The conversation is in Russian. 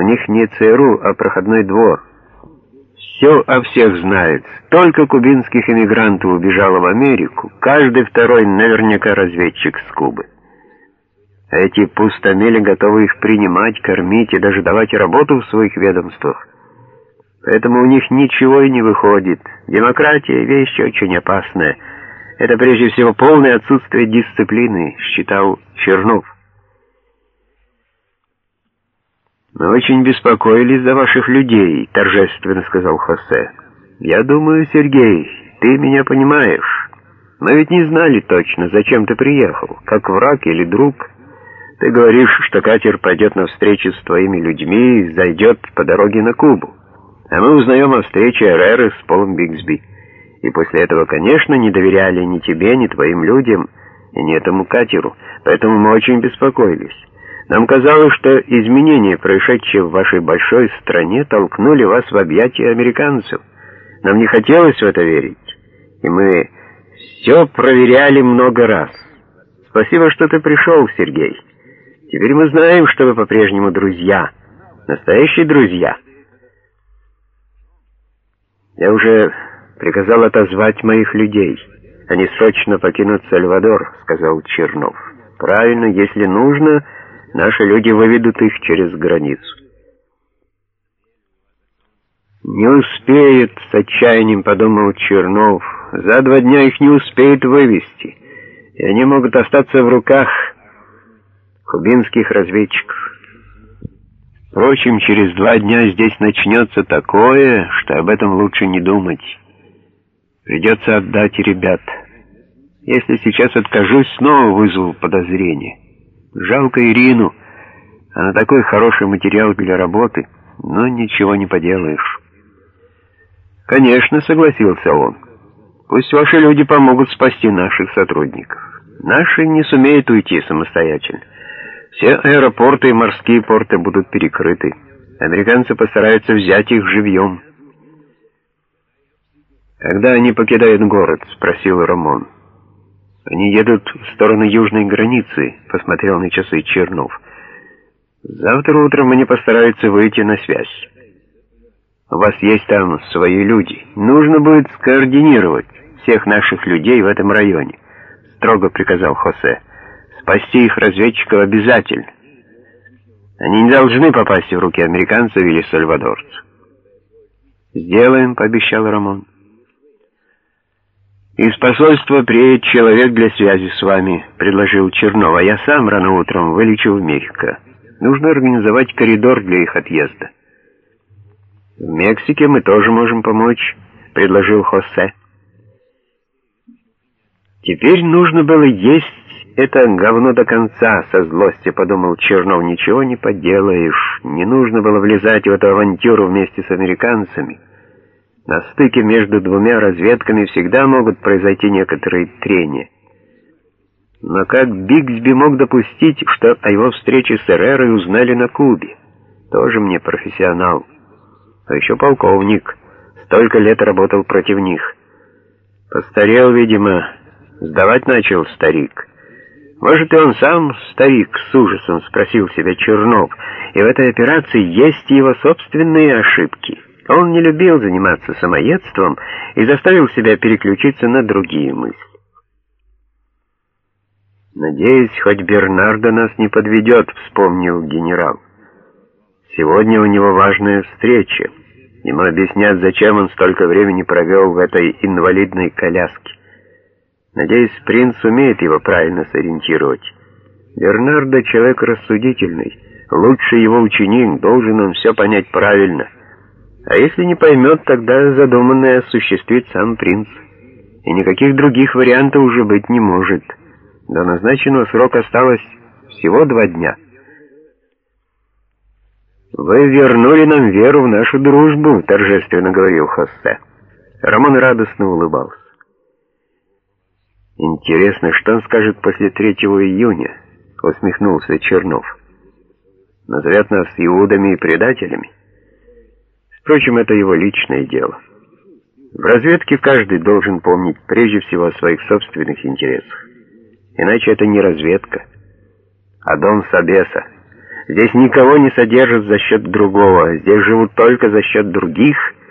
У них не ЦРУ, а проходной двор. Все о всех знают. Столько кубинских эмигрантов убежало в Америку. Каждый второй наверняка разведчик с Кубы. А эти пустомели готовы их принимать, кормить и даже давать работу в своих ведомствах. Поэтому у них ничего и не выходит. Демократия — вещь очень опасная. Это прежде всего полное отсутствие дисциплины, считал Чернов. «Мы очень беспокоились за ваших людей», — торжественно сказал Хосе. «Я думаю, Сергей, ты меня понимаешь. Мы ведь не знали точно, зачем ты приехал, как враг или друг. Ты говоришь, что катер пойдет на встречу с твоими людьми и зайдет по дороге на Кубу. А мы узнаем о встрече Эреры с Полом Бигсби. И после этого, конечно, не доверяли ни тебе, ни твоим людям, и ни этому катеру, поэтому мы очень беспокоились». Нам казалось, что изменения, происшедшие в вашей большой стране, толкнули вас в объятия американцев. Нам не хотелось в это верить, и мы все проверяли много раз. Спасибо, что ты пришел, Сергей. Теперь мы знаем, что вы по-прежнему друзья, настоящие друзья. Я уже приказал отозвать моих людей. Они срочно покинут Сальвадор, сказал Чернов. Правильно, если нужно... Наши люди выведут их через границу. «Не успеют», — с отчаянием подумал Чернов. «За два дня их не успеют вывести, и они могут остаться в руках кубинских разведчиков. Впрочем, через два дня здесь начнется такое, что об этом лучше не думать. Придется отдать ребят. Если сейчас откажусь, снова вызову подозрение». Жалко Ирину. Она такой хороший материал для работы, но ничего не поделаешь. Конечно, согласился он. Пусть ваши люди помогут спасти наших сотрудников. Наши не сумеют уйти самостоятельно. Все аэропорты и морские порты будут перекрыты. Американцы постараются взять их живьем. «Когда они покидают город?» — спросил Рамон. Они едут в сторону южной границы, посмотрел на часы Чернов. Завтра утром они постараются выйти на связь. У вас есть там свои люди. Нужно будет скоординировать всех наших людей в этом районе, строго приказал Хосе. Спасти их разведчиков обязательно. Они не должны попасть в руки американцев или сальвадорцев. «Сделаем», — пообещал Рамон. «Из посольства приедет человек для связи с вами», — предложил Чернов, «а я сам рано утром вылечу в Мехико. Нужно организовать коридор для их отъезда». «В Мексике мы тоже можем помочь», — предложил Хосе. «Теперь нужно было есть это говно до конца», — со злости подумал Чернов. «Ничего не поделаешь. Не нужно было влезать в эту авантюру вместе с американцами». На стыке между двумя разведками всегда могут произойти некоторые трения. Но как Бигсби мог допустить, что о его встрече с Эрерой узнали на Кубе? Тоже мне профессионал. А еще полковник. Столько лет работал против них. Постарел, видимо. Сдавать начал старик. Может, и он сам старик, с ужасом спросил себя Чернов. И в этой операции есть его собственные ошибки. Он не любил заниматься самоедством и заставил себя переключиться на другие мысли. «Надеюсь, хоть Бернардо нас не подведет», — вспомнил генерал. «Сегодня у него важная встреча. Ему объяснят, зачем он столько времени провел в этой инвалидной коляске. Надеюсь, принц умеет его правильно сориентировать. Бернардо — человек рассудительный, лучший его ученик, должен он все понять правильно». А если не поймет, тогда задуманное осуществит сам принц. И никаких других вариантов уже быть не может. До назначенного срока осталось всего два дня. «Вы вернули нам веру в нашу дружбу», — торжественно говорил Хоссе. Роман радостно улыбался. «Интересно, что он скажет после 3 июня?» — усмехнулся Чернов. «Назовет нас иудами и предателями?» Впрочем, это его личное дело. В разведке каждый должен помнить прежде всего о своих собственных интересах. Иначе это не разведка, а дом Сабеса. Здесь никого не содержат за счет другого, здесь живут только за счет других —